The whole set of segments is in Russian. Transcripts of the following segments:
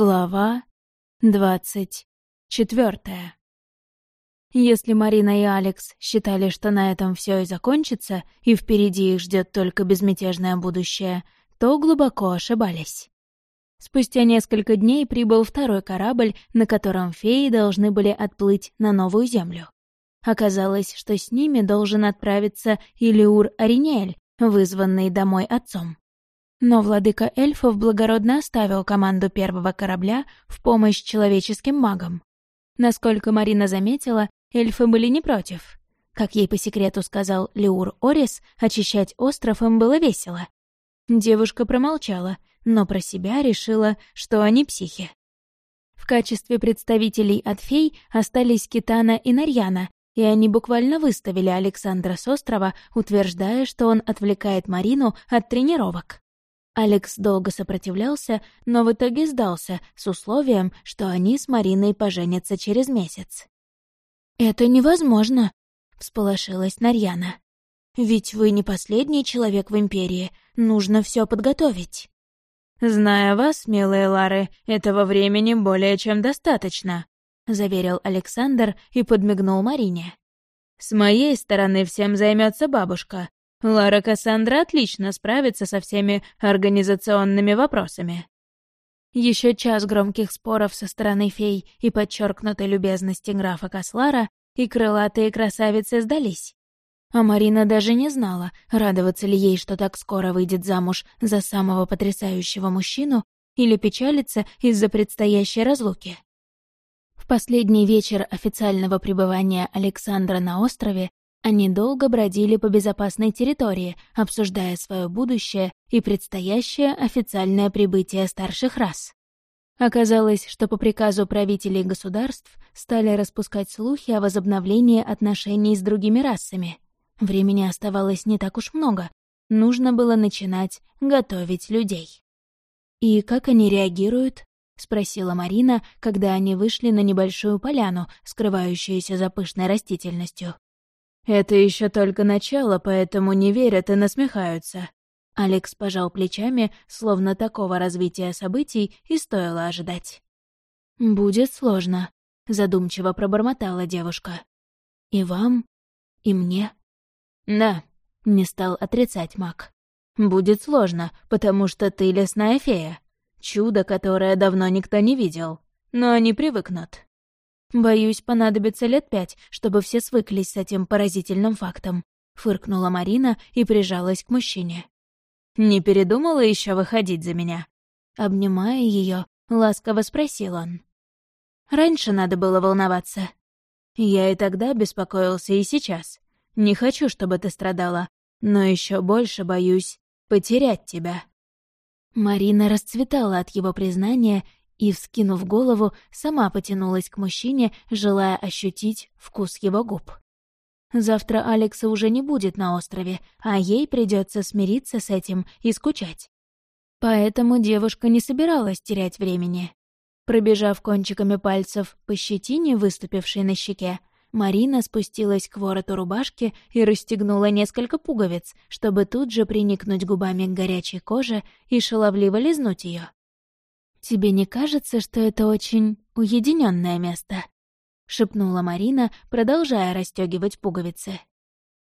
Глава двадцать четвертая. Если Марина и Алекс считали, что на этом все и закончится, и впереди их ждет только безмятежное будущее, то глубоко ошибались. Спустя несколько дней прибыл второй корабль, на котором феи должны были отплыть на новую землю. Оказалось, что с ними должен отправиться Илиур Аринель, вызванный домой отцом. Но владыка эльфов благородно оставил команду первого корабля в помощь человеческим магам. Насколько Марина заметила, эльфы были не против. Как ей по секрету сказал Леур Орис, очищать остров им было весело. Девушка промолчала, но про себя решила, что они психи. В качестве представителей от фей остались Китана и Нарьяна, и они буквально выставили Александра с острова, утверждая, что он отвлекает Марину от тренировок. Алекс долго сопротивлялся, но в итоге сдался с условием, что они с Мариной поженятся через месяц. «Это невозможно», — всполошилась Нарьяна. «Ведь вы не последний человек в Империи, нужно все подготовить». «Зная вас, милые Лары, этого времени более чем достаточно», — заверил Александр и подмигнул Марине. «С моей стороны всем займется бабушка, Лара Кассандра отлично справится со всеми организационными вопросами. Еще час громких споров со стороны фей и подчеркнутой любезности графа Каслара, и крылатые красавицы сдались. А Марина даже не знала, радоваться ли ей, что так скоро выйдет замуж за самого потрясающего мужчину, или печалиться из-за предстоящей разлуки. В последний вечер официального пребывания Александра на острове они долго бродили по безопасной территории, обсуждая свое будущее и предстоящее официальное прибытие старших рас. Оказалось, что по приказу правителей государств стали распускать слухи о возобновлении отношений с другими расами. Времени оставалось не так уж много. Нужно было начинать готовить людей. «И как они реагируют?» — спросила Марина, когда они вышли на небольшую поляну, скрывающуюся за пышной растительностью. «Это еще только начало, поэтому не верят и насмехаются». Алекс пожал плечами, словно такого развития событий и стоило ожидать. «Будет сложно», — задумчиво пробормотала девушка. «И вам, и мне». «Да», — не стал отрицать маг. «Будет сложно, потому что ты лесная фея. Чудо, которое давно никто не видел. Но они привыкнут». «Боюсь, понадобится лет пять, чтобы все свыклись с этим поразительным фактом», — фыркнула Марина и прижалась к мужчине. «Не передумала еще выходить за меня?» Обнимая ее, ласково спросил он. «Раньше надо было волноваться». «Я и тогда беспокоился, и сейчас. Не хочу, чтобы ты страдала, но еще больше боюсь потерять тебя». Марина расцветала от его признания и, вскинув голову, сама потянулась к мужчине, желая ощутить вкус его губ. Завтра Алекса уже не будет на острове, а ей придется смириться с этим и скучать. Поэтому девушка не собиралась терять времени. Пробежав кончиками пальцев по щетине, выступившей на щеке, Марина спустилась к вороту рубашки и расстегнула несколько пуговиц, чтобы тут же приникнуть губами к горячей коже и шаловливо лизнуть ее. «Тебе не кажется, что это очень уединенное место?» — шепнула Марина, продолжая расстегивать пуговицы.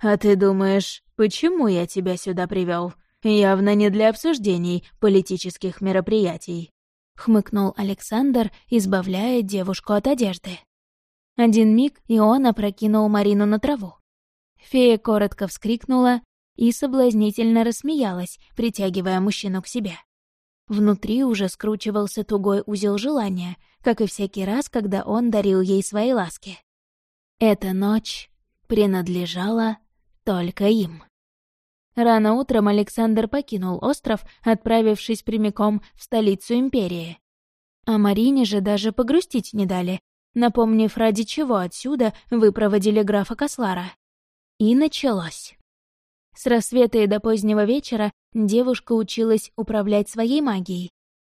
«А ты думаешь, почему я тебя сюда привел? Явно не для обсуждений политических мероприятий», — хмыкнул Александр, избавляя девушку от одежды. Один миг, и он опрокинул Марину на траву. Фея коротко вскрикнула и соблазнительно рассмеялась, притягивая мужчину к себе. Внутри уже скручивался тугой узел желания, как и всякий раз, когда он дарил ей свои ласки. Эта ночь принадлежала только им. Рано утром Александр покинул остров, отправившись прямиком в столицу Империи. А Марине же даже погрустить не дали, напомнив, ради чего отсюда выпроводили графа Кослара. И началось. С рассвета и до позднего вечера девушка училась управлять своей магией.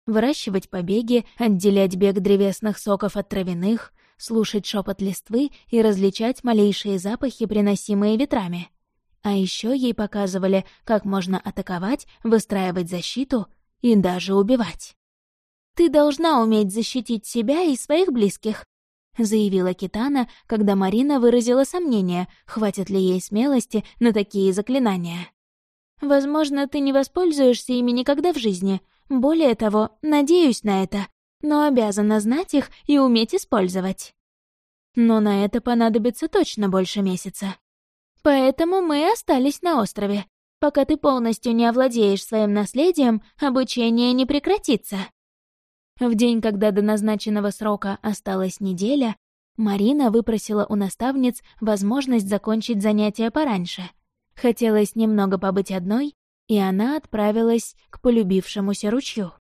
Выращивать побеги, отделять бег древесных соков от травяных, слушать шепот листвы и различать малейшие запахи, приносимые ветрами. А еще ей показывали, как можно атаковать, выстраивать защиту и даже убивать. Ты должна уметь защитить себя и своих близких», — заявила Китана, когда Марина выразила сомнение, хватит ли ей смелости на такие заклинания. «Возможно, ты не воспользуешься ими никогда в жизни. Более того, надеюсь на это, но обязана знать их и уметь использовать. Но на это понадобится точно больше месяца. Поэтому мы остались на острове. Пока ты полностью не овладеешь своим наследием, обучение не прекратится. В день, когда до назначенного срока осталась неделя, Марина выпросила у наставниц возможность закончить занятия пораньше. Хотелось немного побыть одной, и она отправилась к полюбившемуся ручью.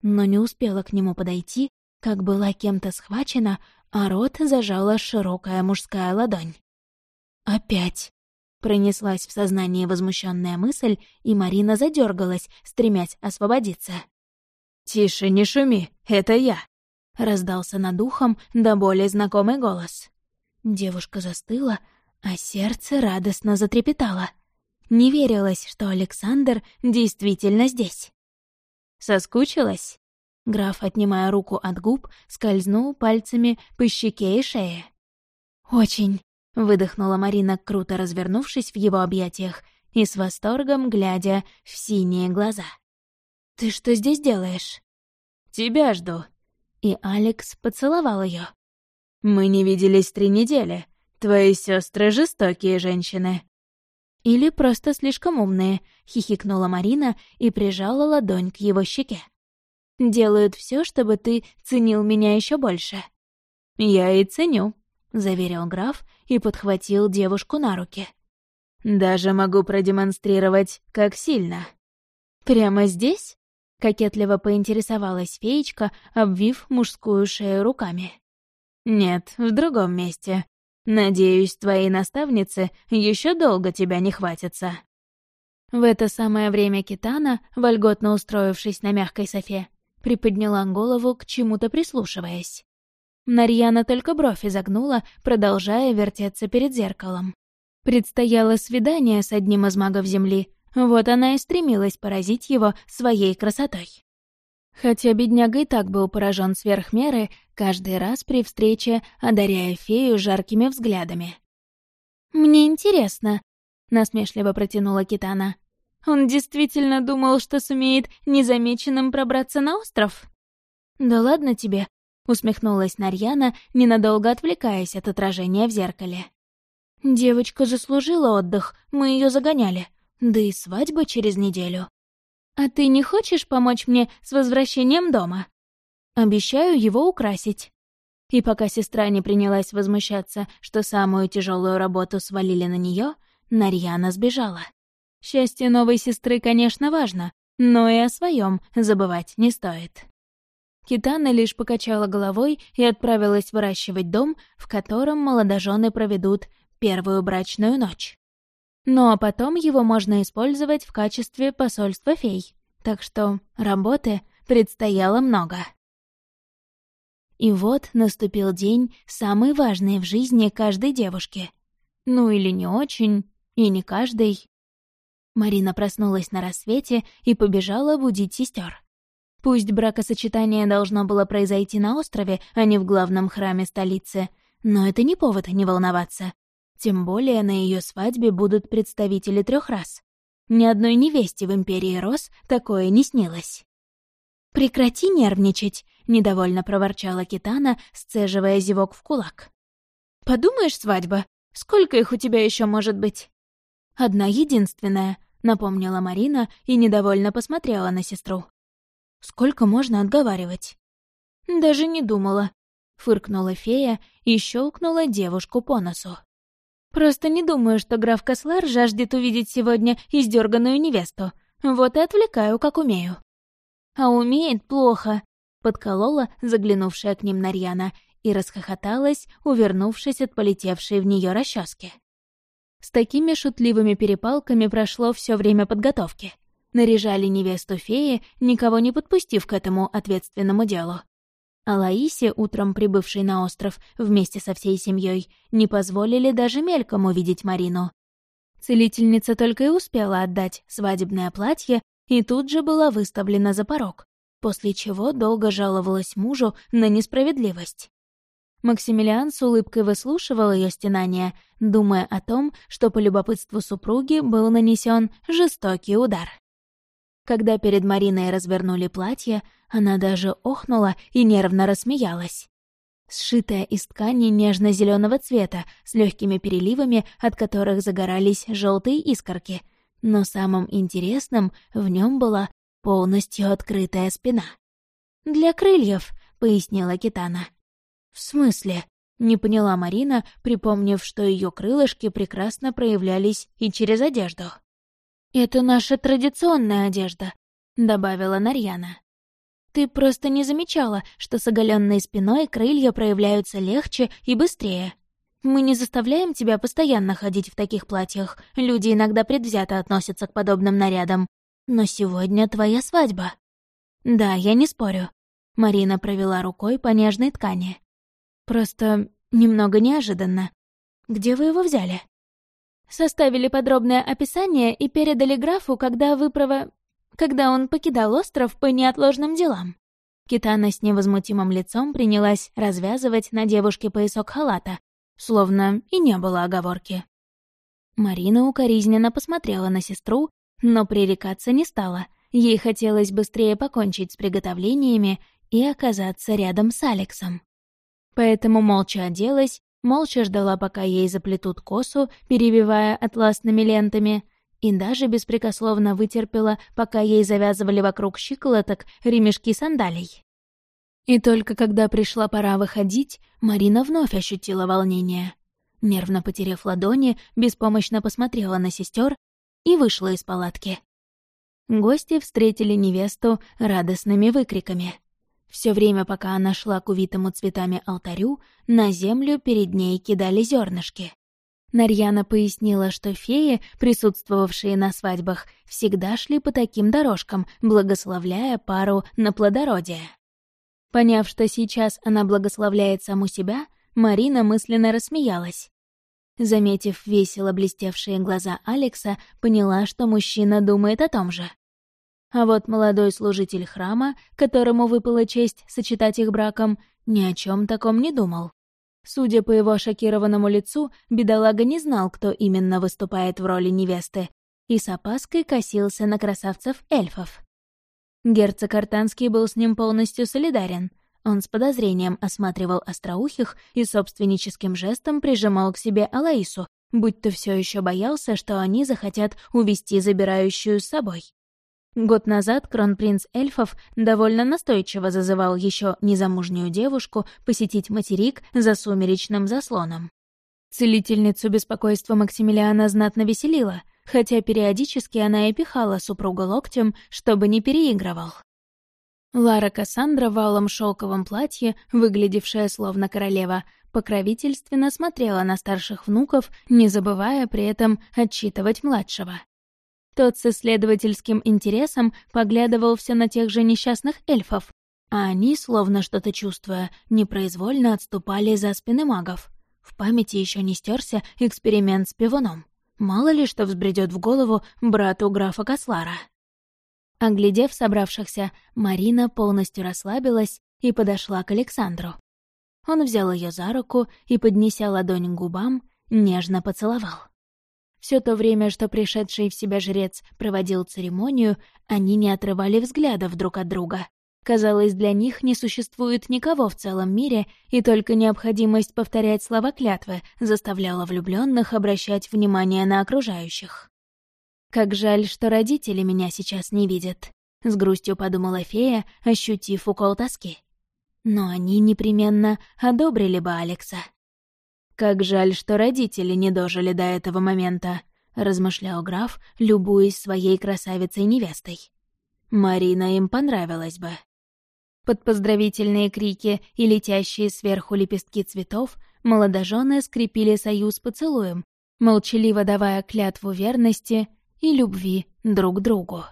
Но не успела к нему подойти, как была кем-то схвачена, а рот зажала широкая мужская ладонь. «Опять!» — пронеслась в сознании возмущенная мысль, и Марина задергалась, стремясь освободиться. «Тише, не шуми, это я!» — раздался над ухом до более знакомый голос. Девушка застыла, а сердце радостно затрепетало. Не верилось, что Александр действительно здесь. «Соскучилась?» Граф, отнимая руку от губ, скользнул пальцами по щеке и шее. «Очень», — выдохнула Марина, круто развернувшись в его объятиях и с восторгом глядя в синие глаза. «Ты что здесь делаешь?» «Тебя жду». И Алекс поцеловал ее. «Мы не виделись три недели. Твои сестры жестокие женщины». «Или просто слишком умные», — хихикнула Марина и прижала ладонь к его щеке. «Делают все, чтобы ты ценил меня еще больше». «Я и ценю», — заверил граф и подхватил девушку на руки. «Даже могу продемонстрировать, как сильно». «Прямо здесь?» Кокетливо поинтересовалась феечка, обвив мужскую шею руками. «Нет, в другом месте. Надеюсь, твои наставницы еще долго тебя не хватятся». В это самое время Китана, вольготно устроившись на мягкой софе, приподняла голову, к чему-то прислушиваясь. Нарьяна только бровь изогнула, продолжая вертеться перед зеркалом. Предстояло свидание с одним из магов Земли, вот она и стремилась поразить его своей красотой. Хотя бедняга и так был поражен сверх меры, каждый раз при встрече одаряя фею жаркими взглядами. «Мне интересно», — насмешливо протянула Китана. «Он действительно думал, что сумеет незамеченным пробраться на остров?» «Да ладно тебе», — усмехнулась Нарьяна, ненадолго отвлекаясь от отражения в зеркале. «Девочка заслужила отдых, мы ее загоняли. Да и свадьба через неделю. А ты не хочешь помочь мне с возвращением дома? Обещаю его украсить. И пока сестра не принялась возмущаться, что самую тяжелую работу свалили на нее, Нарьяна сбежала. Счастье новой сестры, конечно, важно, но и о своем забывать не стоит. Китана лишь покачала головой и отправилась выращивать дом, в котором молодожены проведут первую брачную ночь. Ну а потом его можно использовать в качестве посольства фей. Так что работы предстояло много. И вот наступил день, самый важный в жизни каждой девушки. Ну или не очень, и не каждой. Марина проснулась на рассвете и побежала будить сестер. Пусть бракосочетание должно было произойти на острове, а не в главном храме столицы, но это не повод не волноваться. Тем более на ее свадьбе будут представители трех рас. Ни одной невесте в Империи Рос такое не снилось. «Прекрати нервничать», — недовольно проворчала Китана, сцеживая зевок в кулак. «Подумаешь, свадьба, сколько их у тебя еще может быть?» «Одна единственная», — напомнила Марина и недовольно посмотрела на сестру. «Сколько можно отговаривать?» «Даже не думала», — фыркнула фея и щелкнула девушку по носу. Просто не думаю, что граф Кослар жаждет увидеть сегодня издерганную невесту. Вот и отвлекаю, как умею. А умеет плохо, подколола заглянувшая к ним Нарьяна и расхохоталась, увернувшись от полетевшей в нее расчески. С такими шутливыми перепалками прошло все время подготовки. Наряжали невесту феи, никого не подпустив к этому ответственному делу. А Лаисе, утром прибывшей на остров вместе со всей семьей, не позволили даже мельком увидеть Марину. Целительница только и успела отдать свадебное платье и тут же была выставлена за порог. после чего долго жаловалась мужу на несправедливость. Максимилиан с улыбкой выслушивал ее стенания, думая о том, что по любопытству супруги был нанесен жестокий удар. Когда перед Мариной развернули платье, она даже охнула и нервно рассмеялась. Сшитая из ткани нежно зеленого цвета, с легкими переливами, от которых загорались желтые искорки. Но самым интересным в нем была полностью открытая спина. «Для крыльев», — пояснила Китана. «В смысле?» — не поняла Марина, припомнив, что ее крылышки прекрасно проявлялись и через одежду. «Это наша традиционная одежда», — добавила Нарьяна. «Ты просто не замечала, что с оголенной спиной крылья проявляются легче и быстрее. Мы не заставляем тебя постоянно ходить в таких платьях, люди иногда предвзято относятся к подобным нарядам. Но сегодня твоя свадьба». «Да, я не спорю», — Марина провела рукой по нежной ткани. Просто немного неожиданно. Где вы его взяли? Составили подробное описание и передали графу, когда выправа... когда он покидал остров по неотложным делам. Китана с невозмутимым лицом принялась развязывать на девушке поясок халата, словно и не было оговорки. Марина укоризненно посмотрела на сестру, но пререкаться не стала. Ей хотелось быстрее покончить с приготовлениями и оказаться рядом с Алексом. Поэтому молча оделась, молча ждала, пока ей заплетут косу, перебивая атласными лентами, и даже беспрекословно вытерпела, пока ей завязывали вокруг щиколоток ремешки сандалий. И только когда пришла пора выходить, Марина вновь ощутила волнение. Нервно потеряв ладони, беспомощно посмотрела на сестер и вышла из палатки. Гости встретили невесту радостными выкриками. Все время, пока она шла к увитому цветами алтарю, на землю перед ней кидали зернышки. Нарьяна пояснила, что феи, присутствовавшие на свадьбах, всегда шли по таким дорожкам, благословляя пару на плодородие. Поняв, что сейчас она благословляет саму себя, Марина мысленно рассмеялась. Заметив весело блестевшие глаза Алекса, поняла, что мужчина думает о том же. А вот молодой служитель храма, которому выпала честь сочетать их браком, ни о чем таком не думал. Судя по его шокированному лицу, бедолага не знал, кто именно выступает в роли невесты, и с опаской косился на красавцев-эльфов. Герцог Артанский был с ним полностью солидарен. Он с подозрением осматривал остроухих и собственническим жестом прижимал к себе Алаису, будь то все еще боялся, что они захотят увести забирающую с собой. Год назад кронпринц эльфов довольно настойчиво зазывал еще незамужнюю девушку посетить материк за сумеречным заслоном. Целительницу беспокойства Максимилиана знатно веселила, хотя периодически она и пихала супруга локтем, чтобы не переигрывал. Лара Кассандра в алом шелковом платье, выглядевшая словно королева, покровительственно смотрела на старших внуков, не забывая при этом отчитывать младшего. Тот с исследовательским интересом поглядывал все на тех же несчастных эльфов, а они, словно что-то чувствуя, непроизвольно отступали за спины магов. В памяти еще не стерся эксперимент с пивуном. Мало ли что взбредет в голову брату графа Кослара. Оглядев собравшихся, Марина полностью расслабилась и подошла к Александру. Он взял ее за руку и, поднеся ладонь к губам, нежно поцеловал. Все то время, что пришедший в себя жрец проводил церемонию, они не отрывали взглядов друг от друга. Казалось, для них не существует никого в целом мире, и только необходимость повторять слова клятвы заставляла влюбленных обращать внимание на окружающих. «Как жаль, что родители меня сейчас не видят», — с грустью подумала фея, ощутив укол тоски. Но они непременно одобрили бы Алекса. «Как жаль, что родители не дожили до этого момента», — размышлял граф, любуясь своей красавицей-невестой. «Марина им понравилась бы». Под поздравительные крики и летящие сверху лепестки цветов молодожены скрепили союз поцелуем, молчаливо давая клятву верности и любви друг другу.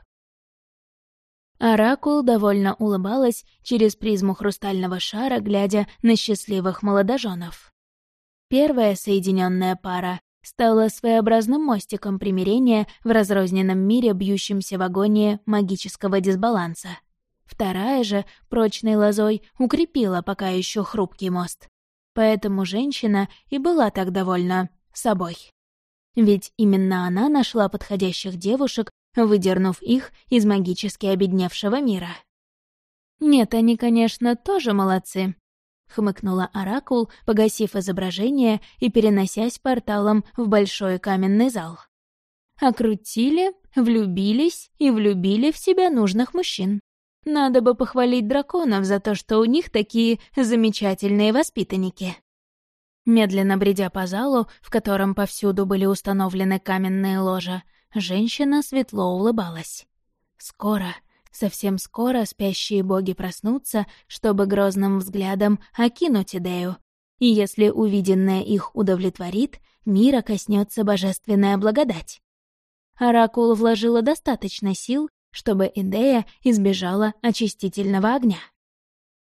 Оракул довольно улыбалась через призму хрустального шара, глядя на счастливых молодоженов. Первая соединенная пара стала своеобразным мостиком примирения в разрозненном мире, бьющемся в агонии магического дисбаланса. Вторая же прочной лозой укрепила пока еще хрупкий мост. Поэтому женщина и была так довольна собой. Ведь именно она нашла подходящих девушек, выдернув их из магически обедневшего мира. «Нет, они, конечно, тоже молодцы», — хмыкнула Оракул, погасив изображение и переносясь порталом в большой каменный зал. Окрутили, влюбились и влюбили в себя нужных мужчин. Надо бы похвалить драконов за то, что у них такие замечательные воспитанники. Медленно бредя по залу, в котором повсюду были установлены каменные ложа, женщина светло улыбалась. Скоро, совсем скоро спящие боги проснутся, чтобы грозным взглядом окинуть идею. И если увиденное их удовлетворит, мира коснется божественная благодать. Оракул вложила достаточно сил, чтобы Идея избежала очистительного огня.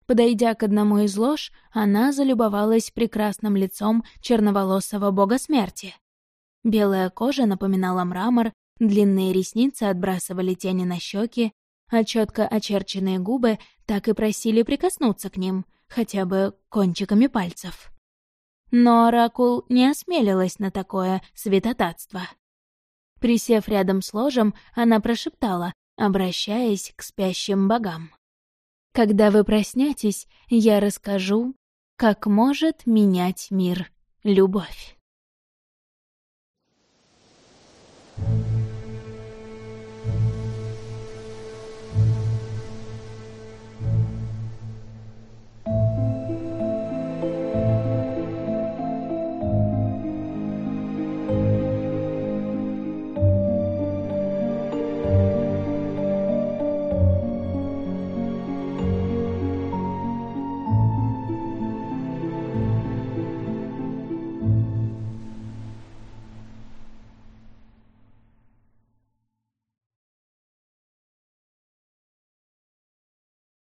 Подойдя к одному из лож, она залюбовалась прекрасным лицом черноволосого бога смерти. Белая кожа напоминала мрамор, длинные ресницы отбрасывали тени на щеки, а четко очерченные губы так и просили прикоснуться к ним, хотя бы кончиками пальцев. Но Оракул не осмелилась на такое святотатство. Присев рядом с ложем, она прошептала, обращаясь к спящим богам. «Когда вы проснетесь, я расскажу, как может менять мир любовь».